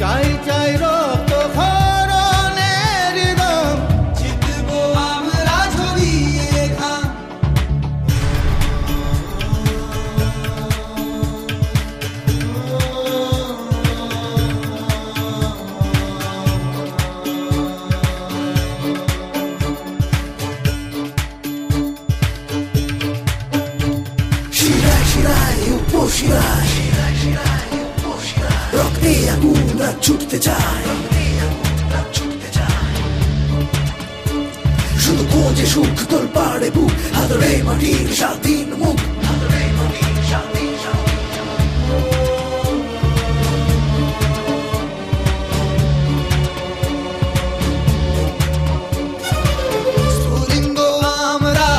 চাই চাই রক্ত খরণের রং। জিতব আমরা ঝরিয়ে ঘাম শিরায় শিরায় উপশিরায় শিরায় শিরায়। আগুন রাত ছুটতে চায় শুধু খোঁজে সুখ তোর পাড়ে বুক হাতরে মাটির স্বাধীন মুখ আমরা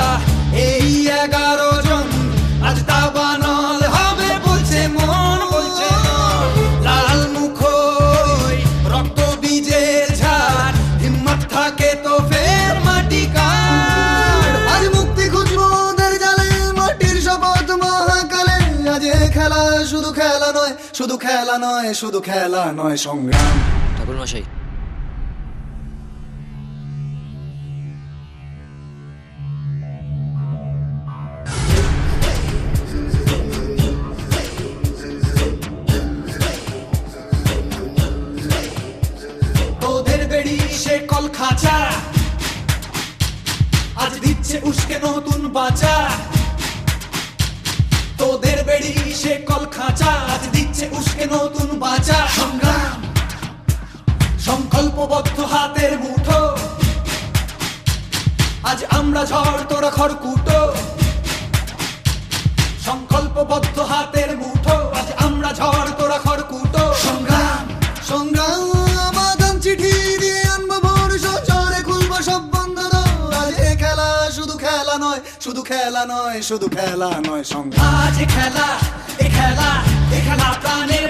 এই এগারো শুধু খেলা নয় শুধু খেলা নয় শুধু খেলা নয় সংগ্রাম। ঠাকুর মশাই। সে কল খাঁচা আজ দিচ্ছে উস্কে নতুন বাঁচা। খাঁচা আজ দিচ্ছে নতুন বাঁচা সংগ্রাম, সংকল্পবদ্ধ হাতের মুঠো। আজ আমরা ঝড় তোরা খড়কুটো। সংকল্পবদ্ধ হাতের মুঠো খেলা নয়, শুধু খেলা নয়, শুধু খেলা নয় সংগ্রাম খেলা, এ খেলা এ খেলা প্রাণের